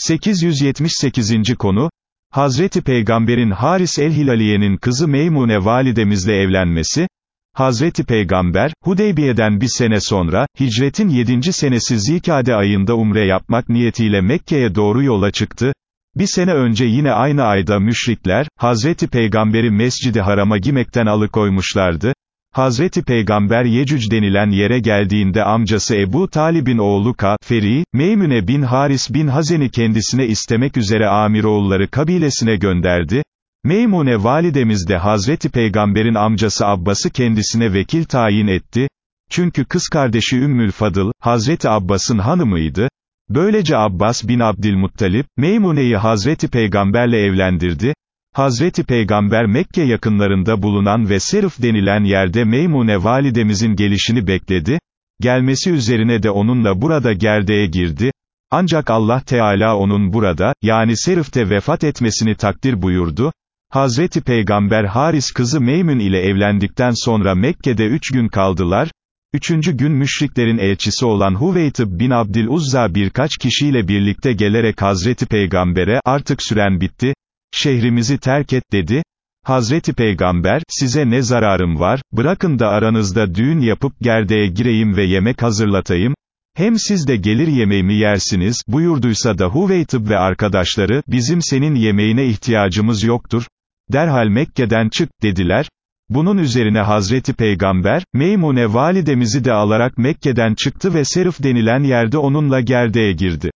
878. konu, Hazreti Peygamber'in Haris el-Hilaliye'nin kızı Meymune validemizle evlenmesi, Hazreti Peygamber, Hudeybiye'den bir sene sonra, hicretin 7. senesi Zilkade ayında umre yapmak niyetiyle Mekke'ye doğru yola çıktı, bir sene önce yine aynı ayda müşrikler, Hazreti Peygamber'i Mescid-i Haram'a girmekten alıkoymuşlardı, Hazreti Peygamber Yecüc denilen yere geldiğinde amcası Ebu Talib'in oğlu Ka-Feri, Meymüne bin Haris bin Hazen'i kendisine istemek üzere Amiroğulları kabilesine gönderdi. Meymune validemiz de Hazreti Peygamber'in amcası Abbas'ı kendisine vekil tayin etti. Çünkü kız kardeşi Ümmül Fadıl, Hazreti Abbas'ın hanımıydı. Böylece Abbas bin Abdülmuttalip, Meymune'yi Hazreti Peygamberle evlendirdi. Hazreti Peygamber Mekke yakınlarında bulunan ve Serif denilen yerde Meymune validemizin gelişini bekledi, gelmesi üzerine de onunla burada gerdeğe girdi, ancak Allah Teala onun burada, yani Serif'te vefat etmesini takdir buyurdu, Hazreti Peygamber Haris kızı Meymün ile evlendikten sonra Mekke'de üç gün kaldılar, Üçüncü gün müşriklerin elçisi olan Huveytib bin Abdil Uzza birkaç kişiyle birlikte gelerek Hazreti Peygamber'e, artık süren bitti, şehrimizi terk et dedi, Hazreti Peygamber, size ne zararım var, bırakın da aranızda düğün yapıp gerdeğe gireyim ve yemek hazırlatayım, hem siz de gelir yemeğimi yersiniz, buyurduysa da Huveytib ve arkadaşları, bizim senin yemeğine ihtiyacımız yoktur, derhal Mekke'den çık, dediler, bunun üzerine Hazreti Peygamber, Meymune validemizi de alarak Mekke'den çıktı ve Serif denilen yerde onunla gerdeğe girdi.